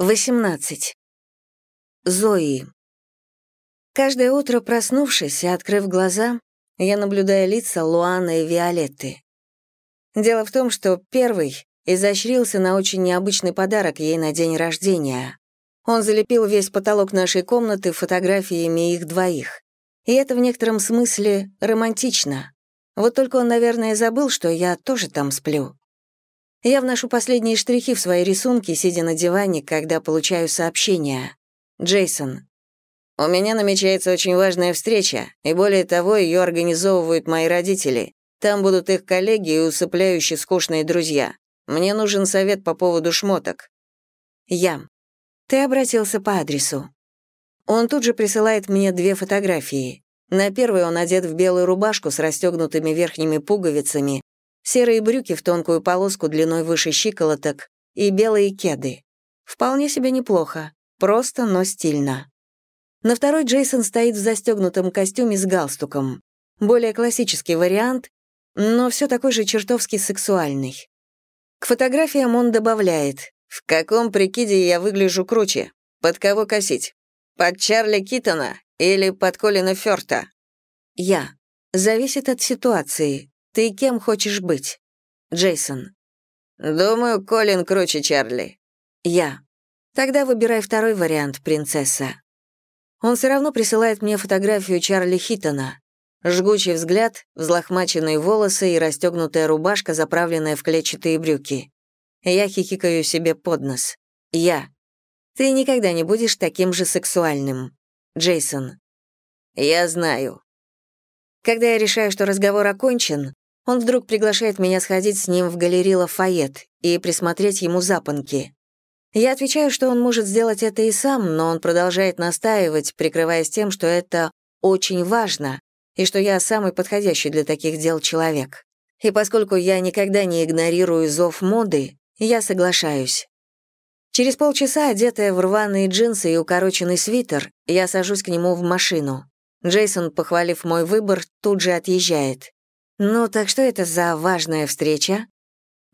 18. Зои. Каждое утро, проснувшись и открыв глаза, я наблюдаю лица Луаны и Виолетты. Дело в том, что первый изощрился на очень необычный подарок ей на день рождения. Он залепил весь потолок нашей комнаты фотографиями их двоих. И это в некотором смысле романтично. Вот только он, наверное, забыл, что я тоже там сплю. Я вношу последние штрихи в свои рисунки, сидя на диване, когда получаю сообщение. Джейсон. У меня намечается очень важная встреча, и более того, ее организовывают мои родители. Там будут их коллеги и усыпляющие скучные друзья. Мне нужен совет по поводу шмоток. Я. Ты обратился по адресу. Он тут же присылает мне две фотографии. На первой он одет в белую рубашку с расстегнутыми верхними пуговицами, серые брюки в тонкую полоску длиной выше щиколоток и белые кеды. Вполне себе неплохо, просто, но стильно. На второй Джейсон стоит в застегнутом костюме с галстуком. Более классический вариант, но все такой же чертовски сексуальный. К фотографиям он добавляет «В каком прикиде я выгляжу круче? Под кого косить? Под Чарли Китона или под Колина Фёрта?» Я. Зависит от ситуации. Ты кем хочешь быть? Джейсон. Думаю, Колин круче Чарли. Я. Тогда выбирай второй вариант, принцесса. Он все равно присылает мне фотографию Чарли Хитона. Жгучий взгляд, взлохмаченные волосы и расстегнутая рубашка, заправленная в клетчатые брюки. Я хихикаю себе под нос. Я. Ты никогда не будешь таким же сексуальным. Джейсон. Я знаю. Когда я решаю, что разговор окончен, он вдруг приглашает меня сходить с ним в галерею Лафайет и присмотреть ему запонки. Я отвечаю, что он может сделать это и сам, но он продолжает настаивать, прикрываясь тем, что это очень важно и что я самый подходящий для таких дел человек. И поскольку я никогда не игнорирую зов моды, я соглашаюсь. Через полчаса, одетая в рваные джинсы и укороченный свитер, я сажусь к нему в машину. Джейсон, похвалив мой выбор, тут же отъезжает. «Ну, так что это за важная встреча?»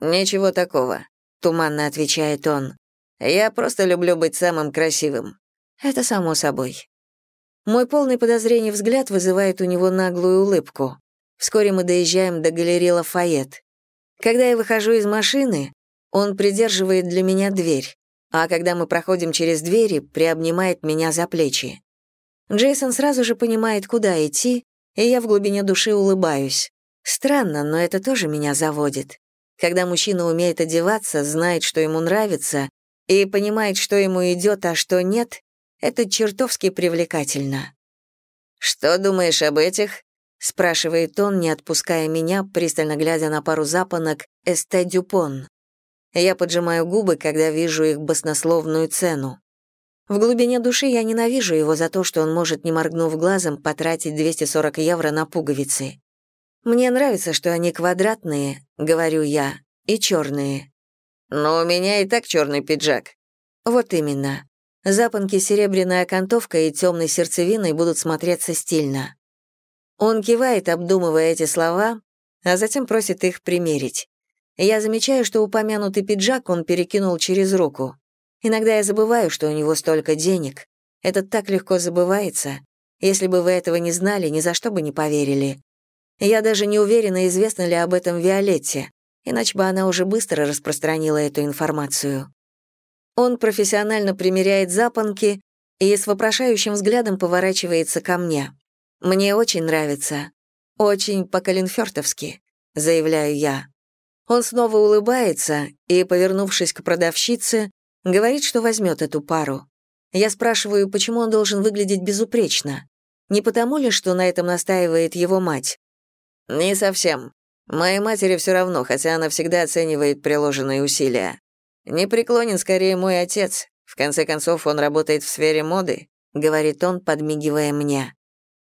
«Ничего такого», — туманно отвечает он. «Я просто люблю быть самым красивым». «Это само собой». Мой полный подозрений взгляд вызывает у него наглую улыбку. Вскоре мы доезжаем до галереи Лафайет. Когда я выхожу из машины, он придерживает для меня дверь, а когда мы проходим через двери, приобнимает меня за плечи. Джейсон сразу же понимает, куда идти, и я в глубине души улыбаюсь. Странно, но это тоже меня заводит. Когда мужчина умеет одеваться, знает, что ему нравится, и понимает, что ему идет, а что нет, это чертовски привлекательно. «Что думаешь об этих?» — спрашивает он, не отпуская меня, пристально глядя на пару запонок «Эсте Дюпон». Я поджимаю губы, когда вижу их баснословную цену. В глубине души я ненавижу его за то, что он может, не моргнув глазом, потратить 240 евро на пуговицы. «Мне нравится, что они квадратные», — говорю я, — «и черные». «Но у меня и так черный пиджак». «Вот именно. Запонки серебряная окантовка и темной сердцевиной будут смотреться стильно». Он кивает, обдумывая эти слова, а затем просит их примерить. Я замечаю, что упомянутый пиджак он перекинул через руку. Иногда я забываю, что у него столько денег. Это так легко забывается. Если бы вы этого не знали, ни за что бы не поверили. Я даже не уверена, известно ли об этом Виолетте, иначе бы она уже быстро распространила эту информацию. Он профессионально примеряет запонки и с вопрошающим взглядом поворачивается ко мне. «Мне очень нравится. Очень по-калинфёртовски», — заявляю я. Он снова улыбается и, повернувшись к продавщице, говорит, что возьмет эту пару. Я спрашиваю, почему он должен выглядеть безупречно. Не потому ли, что на этом настаивает его мать? «Не совсем. Моей матери все равно, хотя она всегда оценивает приложенные усилия. Не преклонен скорее мой отец. В конце концов, он работает в сфере моды», — говорит он, подмигивая мне.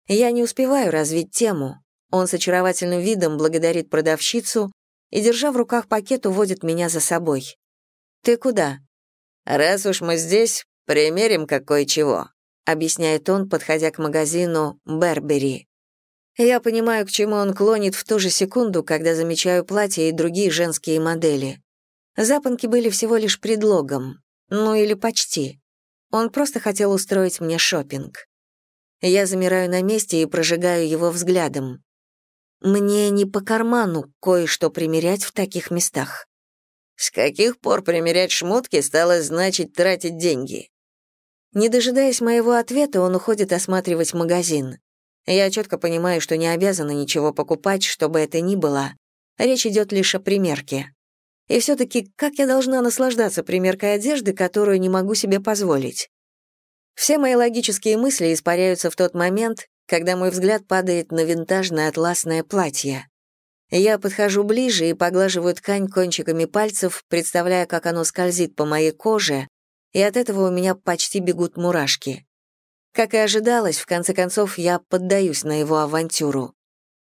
Я не успеваю развить тему. Он с очаровательным видом благодарит продавщицу и, держа в руках пакет, уводит меня за собой. «Ты куда?» «Раз уж мы здесь, примерим какое чего», — объясняет он, подходя к магазину «Бербери». Я понимаю, к чему он клонит в ту же секунду, когда замечаю платья и другие женские модели. Запонки были всего лишь предлогом. Ну или почти. Он просто хотел устроить мне шопинг. Я замираю на месте и прожигаю его взглядом. Мне не по карману кое-что примерять в таких местах. С каких пор примерять шмотки стало значить тратить деньги? Не дожидаясь моего ответа, он уходит осматривать магазин. Я четко понимаю, что не обязана ничего покупать, чтобы это ни было. Речь идет лишь о примерке. И все-таки как я должна наслаждаться примеркой одежды, которую не могу себе позволить? Все мои логические мысли испаряются в тот момент, когда мой взгляд падает на винтажное атласное платье. Я подхожу ближе и поглаживаю ткань кончиками пальцев, представляя, как оно скользит по моей коже, и от этого у меня почти бегут мурашки. Как и ожидалось, в конце концов, я поддаюсь на его авантюру.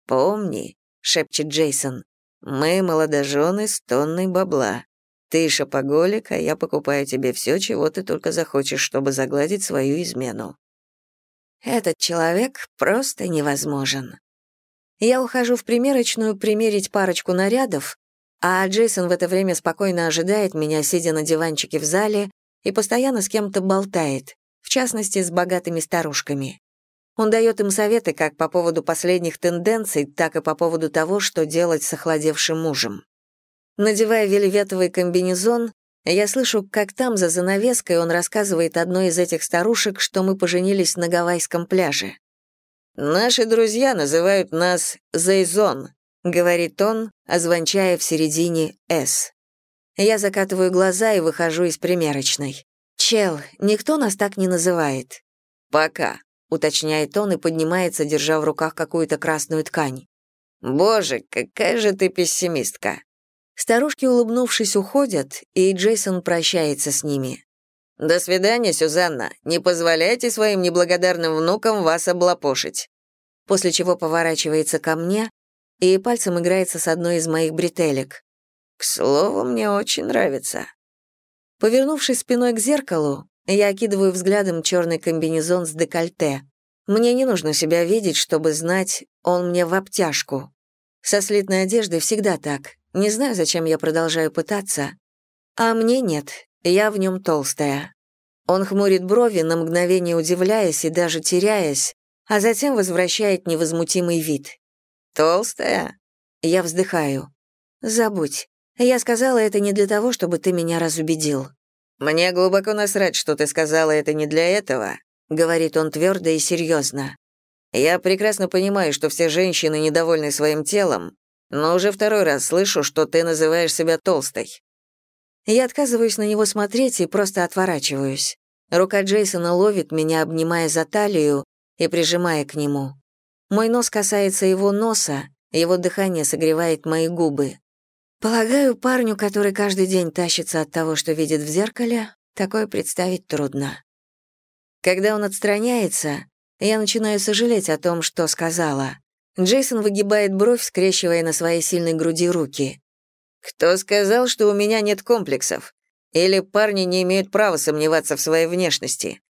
«Помни», — шепчет Джейсон, — «мы молодожены с тонной бабла. Ты шопоголик, а я покупаю тебе все, чего ты только захочешь, чтобы загладить свою измену». Этот человек просто невозможен. Я ухожу в примерочную примерить парочку нарядов, а Джейсон в это время спокойно ожидает меня, сидя на диванчике в зале, и постоянно с кем-то болтает, в частности, с богатыми старушками. Он дает им советы как по поводу последних тенденций, так и по поводу того, что делать с охладевшим мужем. Надевая вельветовый комбинезон, я слышу, как там, за занавеской, он рассказывает одной из этих старушек, что мы поженились на гавайском пляже. «Наши друзья называют нас Зейзон», — говорит он, озвончая в середине «С». Я закатываю глаза и выхожу из примерочной. «Чел, никто нас так не называет». «Пока», — уточняет он и поднимается, держа в руках какую-то красную ткань. «Боже, какая же ты пессимистка!» Старушки, улыбнувшись, уходят, и Джейсон прощается с ними. «До свидания, Сюзанна. Не позволяйте своим неблагодарным внукам вас облапошить». После чего поворачивается ко мне и пальцем играется с одной из моих бретелек. «К слову, мне очень нравится». Повернувшись спиной к зеркалу, я окидываю взглядом черный комбинезон с декольте. Мне не нужно себя видеть, чтобы знать, он мне в обтяжку. Со слитной одеждой всегда так. Не знаю, зачем я продолжаю пытаться. А мне нет, я в нем толстая. Он хмурит брови, на мгновение удивляясь и даже теряясь, а затем возвращает невозмутимый вид. «Толстая?» Я вздыхаю. «Забудь. Я сказала это не для того, чтобы ты меня разубедил». «Мне глубоко насрать, что ты сказала это не для этого», — говорит он твердо и серьезно. «Я прекрасно понимаю, что все женщины недовольны своим телом, но уже второй раз слышу, что ты называешь себя толстой». Я отказываюсь на него смотреть и просто отворачиваюсь. Рука Джейсона ловит меня, обнимая за талию и прижимая к нему. Мой нос касается его носа, его дыхание согревает мои губы. Полагаю, парню, который каждый день тащится от того, что видит в зеркале, такое представить трудно. Когда он отстраняется, я начинаю сожалеть о том, что сказала. Джейсон выгибает бровь, скрещивая на своей сильной груди руки. «Кто сказал, что у меня нет комплексов? Или парни не имеют права сомневаться в своей внешности?»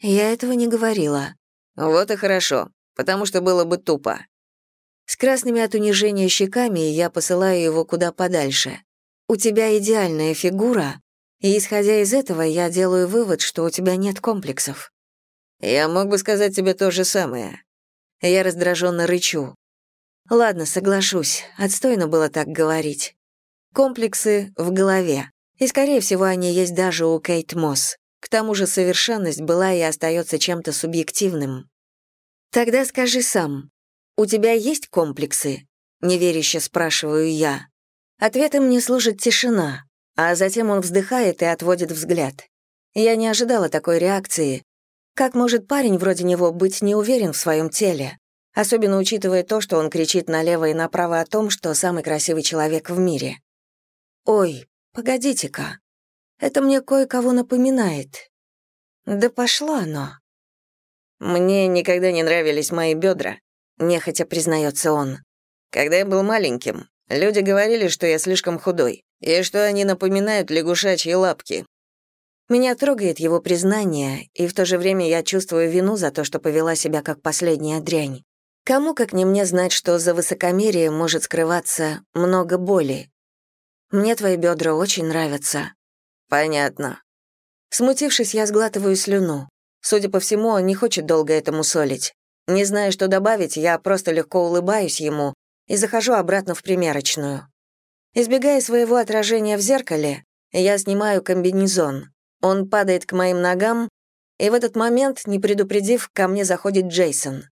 «Я этого не говорила». «Вот и хорошо, потому что было бы тупо». С красными от унижения щеками я посылаю его куда подальше. «У тебя идеальная фигура, и, исходя из этого, я делаю вывод, что у тебя нет комплексов». «Я мог бы сказать тебе то же самое», я раздраженно рычу. Ладно, соглашусь, отстойно было так говорить. Комплексы в голове. И, скорее всего, они есть даже у Кейт Мосс. К тому же совершенность была и остается чем-то субъективным. Тогда скажи сам, у тебя есть комплексы? Неверяще спрашиваю я. Ответом мне служит тишина, а затем он вздыхает и отводит взгляд. Я не ожидала такой реакции, как может парень вроде него быть не уверен в своем теле? Особенно учитывая то, что он кричит налево и направо о том, что самый красивый человек в мире. Ой, погодите-ка. Это мне кое-кого напоминает. Да пошло оно. Мне никогда не нравились мои бедра, нехотя признается он. Когда я был маленьким, люди говорили, что я слишком худой, и что они напоминают лягушачьи лапки. Меня трогает его признание, и в то же время я чувствую вину за то, что повела себя как последняя дрянь. Кому, как не мне, знать, что за высокомерием может скрываться много боли? Мне твои бедра очень нравятся. Понятно. Смутившись, я сглатываю слюну. Судя по всему, он не хочет долго этому солить. Не зная, что добавить, я просто легко улыбаюсь ему и захожу обратно в примерочную. Избегая своего отражения в зеркале, я снимаю комбинезон. Он падает к моим ногам, и в этот момент, не предупредив, ко мне заходит Джейсон.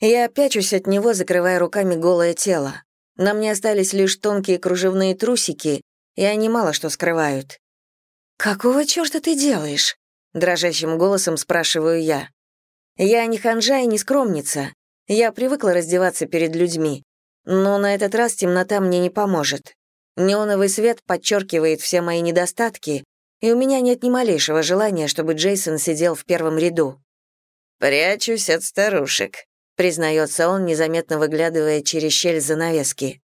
Я пячусь от него, закрывая руками голое тело. На мне остались лишь тонкие кружевные трусики, и они мало что скрывают. «Какого чёрта ты делаешь?» — дрожащим голосом спрашиваю я. Я не ханжа и не скромница. Я привыкла раздеваться перед людьми. Но на этот раз темнота мне не поможет. Неоновый свет подчеркивает все мои недостатки, и у меня нет ни малейшего желания, чтобы Джейсон сидел в первом ряду. «Прячусь от старушек», — признается он, незаметно выглядывая через щель занавески.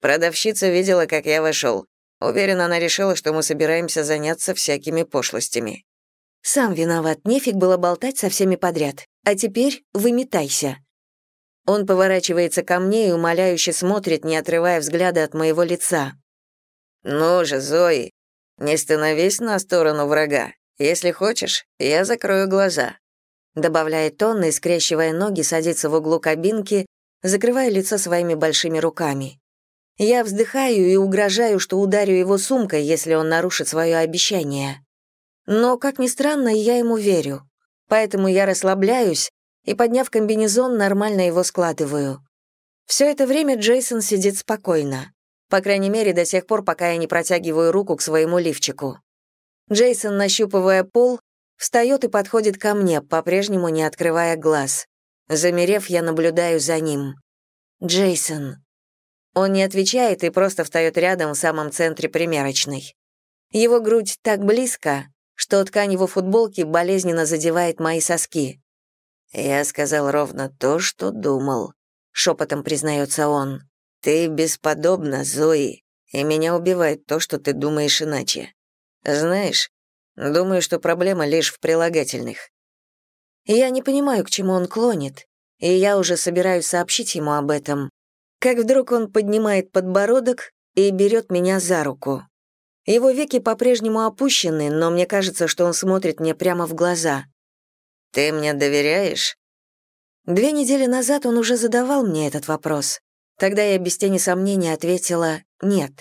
Продавщица видела, как я вошел. Уверена, она решила, что мы собираемся заняться всякими пошлостями. «Сам виноват, нефиг было болтать со всеми подряд. А теперь выметайся». Он поворачивается ко мне и умоляюще смотрит, не отрывая взгляда от моего лица. «Ну же, Зои, не становись на сторону врага. Если хочешь, я закрою глаза», добавляет он и, скрещивая ноги, садится в углу кабинки, закрывая лицо своими большими руками. Я вздыхаю и угрожаю, что ударю его сумкой, если он нарушит свое обещание. Но, как ни странно, я ему верю. Поэтому я расслабляюсь и, подняв комбинезон, нормально его складываю. Все это время Джейсон сидит спокойно. По крайней мере, до тех пор, пока я не протягиваю руку к своему лифчику. Джейсон, нащупывая пол, встает и подходит ко мне, по-прежнему не открывая глаз. Замерев, я наблюдаю за ним. «Джейсон», он не отвечает и просто встает рядом в самом центре примерочной. Его грудь так близко, что ткань его футболки болезненно задевает мои соски. «Я сказал ровно то, что думал», — шепотом признается он. «Ты бесподобна, Зои, и меня убивает то, что ты думаешь иначе. Знаешь, думаю, что проблема лишь в прилагательных». Я не понимаю, к чему он клонит, и я уже собираюсь сообщить ему об этом, как вдруг он поднимает подбородок и берет меня за руку. Его веки по-прежнему опущены, но мне кажется, что он смотрит мне прямо в глаза. «Ты мне доверяешь?» Две недели назад он уже задавал мне этот вопрос. Тогда я без тени сомнения ответила «нет».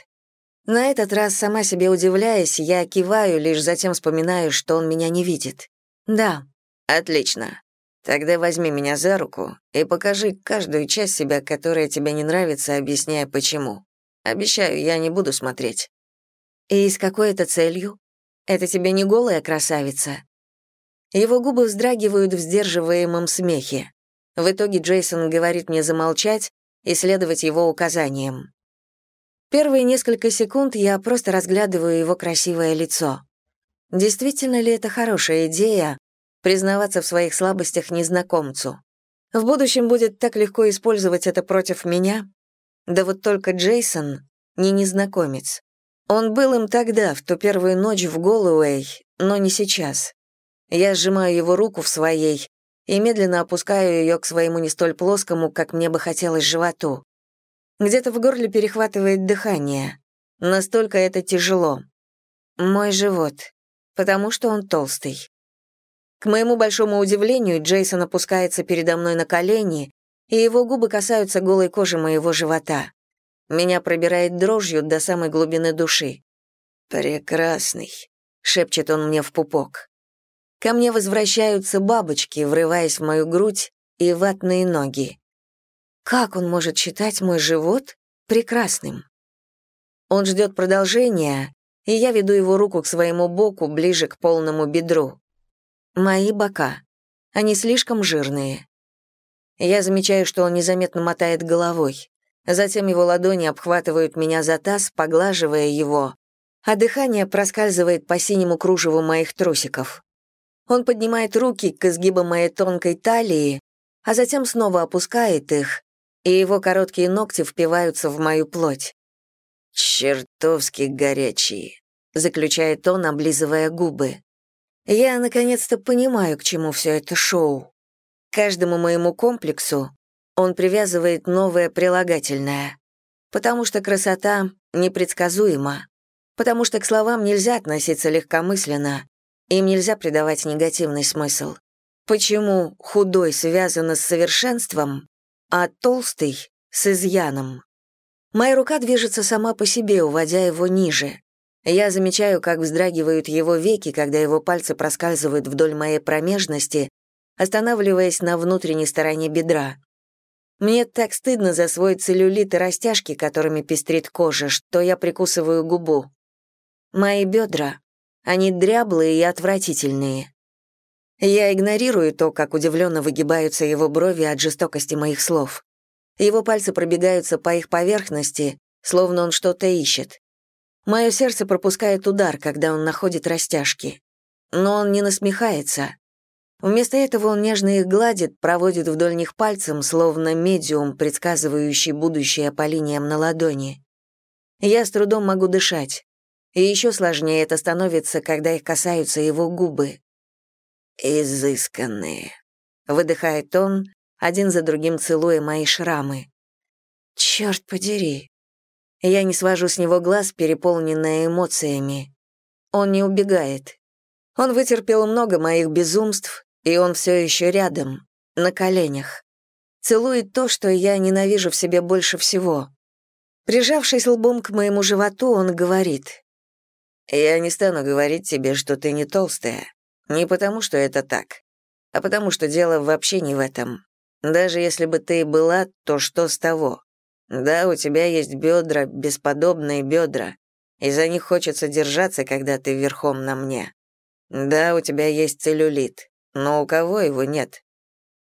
На этот раз, сама себе удивляясь, я киваю, лишь затем вспоминаю, что он меня не видит. «Да». «Отлично. Тогда возьми меня за руку и покажи каждую часть себя, которая тебе не нравится, объясняя почему. Обещаю, я не буду смотреть. И с какой это целью? Это тебе не голая красавица? Его губы вздрагивают в сдерживаемом смехе. В итоге Джейсон говорит мне замолчать и следовать его указаниям. Первые несколько секунд я просто разглядываю его красивое лицо. Действительно ли это хорошая идея признаваться в своих слабостях незнакомцу. В будущем будет так легко использовать это против меня. Да вот только Джейсон не незнакомец. Он был им тогда, в ту первую ночь в Голуэй, но не сейчас. Я сжимаю его руку в своей и медленно опускаю ее к своему не столь плоскому, как мне бы хотелось, животу. Где-то в горле перехватывает дыхание. Настолько это тяжело. Мой живот, потому что он толстый. К моему большому удивлению, Джейсон опускается передо мной на колени, и его губы касаются голой кожи моего живота. Меня пробирает дрожью до самой глубины души. «Прекрасный», — шепчет он мне в пупок. Ко мне возвращаются бабочки, врываясь в мою грудь, и ватные ноги. Как он может считать мой живот прекрасным? Он ждет продолжения, и я веду его руку к своему боку, ближе к полному бедру. Мои бока. Они слишком жирные. Я замечаю, что он незаметно мотает головой. Затем его ладони обхватывают меня за таз, поглаживая его, а дыхание проскальзывает по синему кружеву моих трусиков. Он поднимает руки к изгибам моей тонкой талии, а затем снова опускает их, и его короткие ногти впиваются в мою плоть. «Чертовски горячие», — заключает он, облизывая губы. Я наконец-то понимаю, к чему все это шоу. Каждому моему комплексу он привязывает новое прилагательное. Потому что красота непредсказуема. Потому что к словам нельзя относиться легкомысленно. Им нельзя придавать негативный смысл. Почему худой связано с совершенством, а толстый — с изъяном? Моя рука движется сама по себе, уводя его ниже. Я замечаю, как вздрагивают его веки, когда его пальцы проскальзывают вдоль моей промежности, останавливаясь на внутренней стороне бедра. Мне так стыдно за свой целлюлит и растяжки, которыми пестрит кожа, что я прикусываю губу. Мои бедра, они дряблые и отвратительные. Я игнорирую то, как удивленно выгибаются его брови от жестокости моих слов. Его пальцы пробегаются по их поверхности, словно он что-то ищет. Мое сердце пропускает удар, когда он находит растяжки. Но он не насмехается. Вместо этого он нежно их гладит, проводит вдоль них пальцем, словно медиум, предсказывающий будущее по линиям на ладони. Я с трудом могу дышать. И еще сложнее это становится, когда их касаются его губы. «Изысканные», — выдыхает он, один за другим целуя мои шрамы. «Черт подери!» Я не свожу с него глаз, переполненная эмоциями. Он не убегает. Он вытерпел много моих безумств, и он все еще рядом, на коленях. Целует то, что я ненавижу в себе больше всего. Прижавшись лбом к моему животу, он говорит. «Я не стану говорить тебе, что ты не толстая. Не потому, что это так, а потому, что дело вообще не в этом. Даже если бы ты была, то что с того? Да, у тебя есть бедра, бесподобные бедра, и за них хочется держаться, когда ты верхом на мне. Да, у тебя есть целлюлит, но у кого его нет?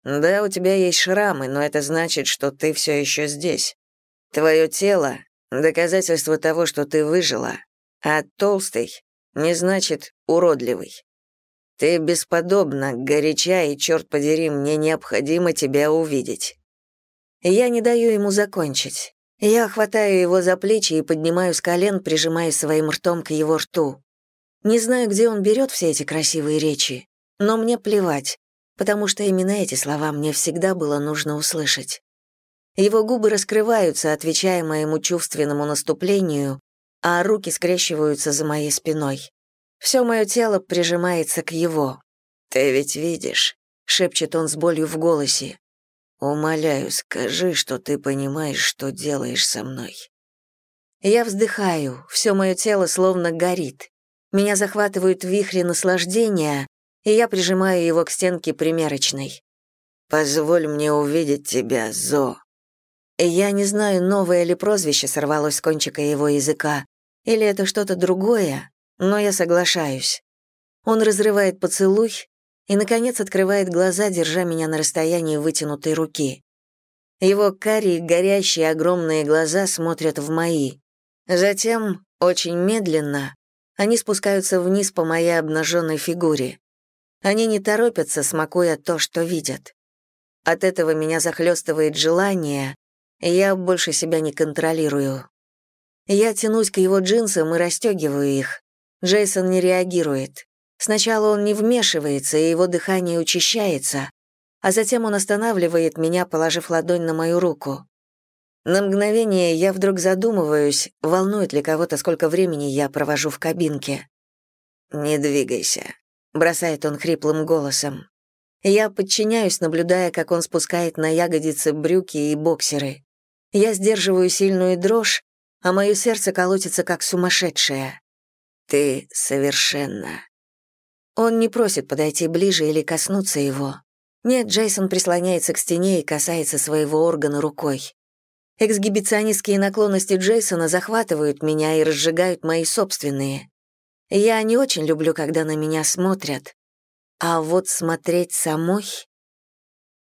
Да, у тебя есть шрамы, но это значит, что ты все еще здесь. Твое тело — доказательство того, что ты выжила, а толстый не значит уродливый. Ты бесподобна, горяча, и, черт подери, мне необходимо тебя увидеть. Я не даю ему закончить. Я хватаю его за плечи и поднимаю с колен, прижимая своим ртом к его рту. Не знаю, где он берет все эти красивые речи, но мне плевать, потому что именно эти слова мне всегда было нужно услышать. Его губы раскрываются, отвечая моему чувственному наступлению, а руки скрещиваются за моей спиной. Все мое тело прижимается к его. «Ты ведь видишь», — шепчет он с болью в голосе. «Умоляю, скажи, что ты понимаешь, что делаешь со мной». Я вздыхаю, все мое тело словно горит. Меня захватывают вихри наслаждения, и я прижимаю его к стенке примерочной. «Позволь мне увидеть тебя, Зо». Я не знаю, новое ли прозвище сорвалось с кончика его языка, или это что-то другое, но я соглашаюсь. Он разрывает поцелуй и, наконец, открывает глаза, держа меня на расстоянии вытянутой руки. Его карие, горящие, огромные глаза смотрят в мои. Затем, очень медленно, они спускаются вниз по моей обнаженной фигуре. Они не торопятся, смакуя то, что видят. От этого меня захлестывает желание, и я больше себя не контролирую. Я тянусь к его джинсам и расстегиваю их. Джейсон не реагирует. Сначала он не вмешивается, и его дыхание учащается, а затем он останавливает меня, положив ладонь на мою руку. На мгновение я вдруг задумываюсь, волнует ли кого-то, сколько времени я провожу в кабинке. «Не двигайся», — бросает он хриплым голосом. Я подчиняюсь, наблюдая, как он спускает на ягодицы брюки и боксеры. Я сдерживаю сильную дрожь, а мое сердце колотится как сумасшедшее. Ты совершенно. Он не просит подойти ближе или коснуться его. Нет, Джейсон прислоняется к стене и касается своего органа рукой. Эксгибиционистские наклонности Джейсона захватывают меня и разжигают мои собственные. Я не очень люблю, когда на меня смотрят. А вот смотреть самой...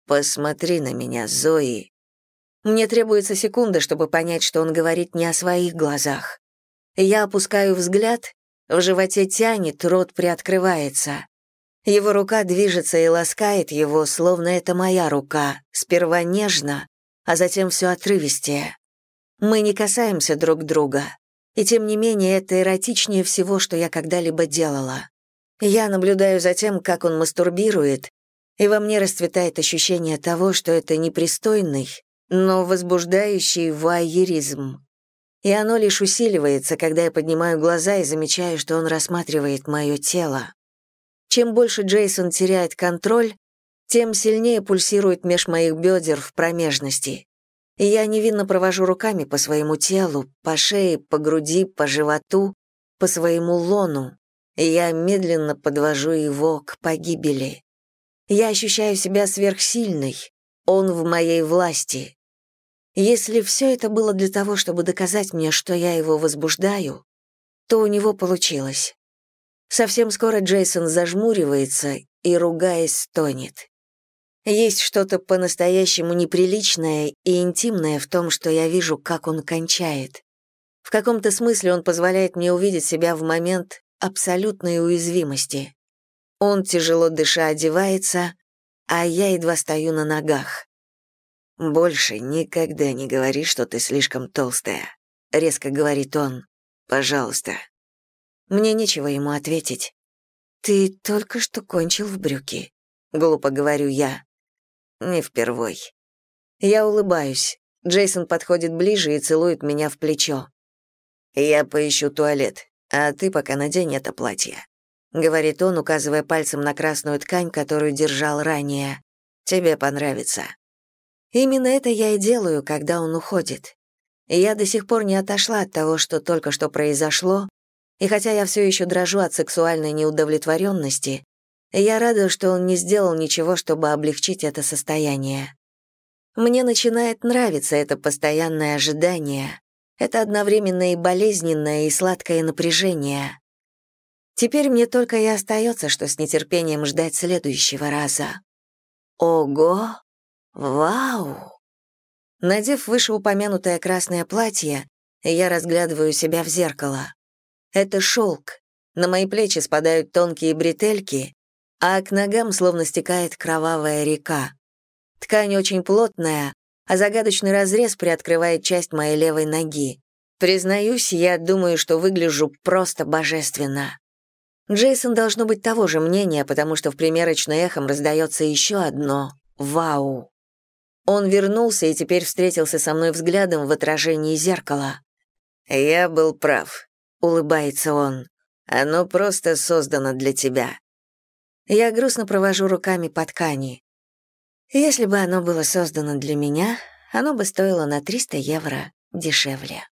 «Посмотри на меня, Зои», мне требуется секунда, чтобы понять, что он говорит не о своих глазах. Я опускаю взгляд, в животе тянет, рот приоткрывается. Его рука движется и ласкает его, словно это моя рука, сперва нежно, а затем все отрывистее. Мы не касаемся друг друга, и тем не менее это эротичнее всего, что я когда-либо делала. Я наблюдаю за тем, как он мастурбирует, и во мне расцветает ощущение того, что это непристойный, но возбуждающий вуайеризм. И оно лишь усиливается, когда я поднимаю глаза и замечаю, что он рассматривает мое тело. Чем больше Джейсон теряет контроль, тем сильнее пульсирует меж моих бедер в промежности. Я невинно провожу руками по своему телу, по шее, по груди, по животу, по своему лону, я медленно подвожу его к погибели. Я ощущаю себя сверхсильной, он в моей власти. Если все это было для того, чтобы доказать мне, что я его возбуждаю, то у него получилось. Совсем скоро Джейсон зажмуривается и, ругаясь, стонет. Есть что-то по-настоящему неприличное и интимное в том, что я вижу, как он кончает. В каком-то смысле он позволяет мне увидеть себя в момент абсолютной уязвимости. Он, тяжело дыша, одевается, а я едва стою на ногах. «Больше никогда не говори, что ты слишком толстая», — резко говорит он. «Пожалуйста». Мне нечего ему ответить. «Ты только что кончил в брюки», — глупо говорю я. Не впервой. Я улыбаюсь. Джейсон подходит ближе и целует меня в плечо. «Я поищу туалет, а ты пока надень это платье», — говорит он, указывая пальцем на красную ткань, которую держал ранее. «Тебе понравится». Именно это я и делаю, когда он уходит. Я до сих пор не отошла от того, что только что произошло, и хотя я все еще дрожу от сексуальной неудовлетворенности, я рада, что он не сделал ничего, чтобы облегчить это состояние. Мне начинает нравиться это постоянное ожидание. Это одновременно и болезненное, и сладкое напряжение. Теперь мне только и остается, что с нетерпением ждать следующего раза. Ого! Вау! Надев вышеупомянутое красное платье, я разглядываю себя в зеркало. Это шелк. На мои плечи спадают тонкие бретельки, а к ногам словно стекает кровавая река. Ткань очень плотная, а загадочный разрез приоткрывает часть моей левой ноги. Признаюсь, я думаю, что выгляжу просто божественно. Джейсон должно быть того же мнения, потому что в примерочной эхом раздается еще одно «Вау!». Он вернулся и теперь встретился со мной взглядом в отражении зеркала. «Я был прав», — улыбается он. «Оно просто создано для тебя. Я грустно провожу руками по ткани. Если бы оно было создано для меня, оно бы стоило на 300 евро дешевле.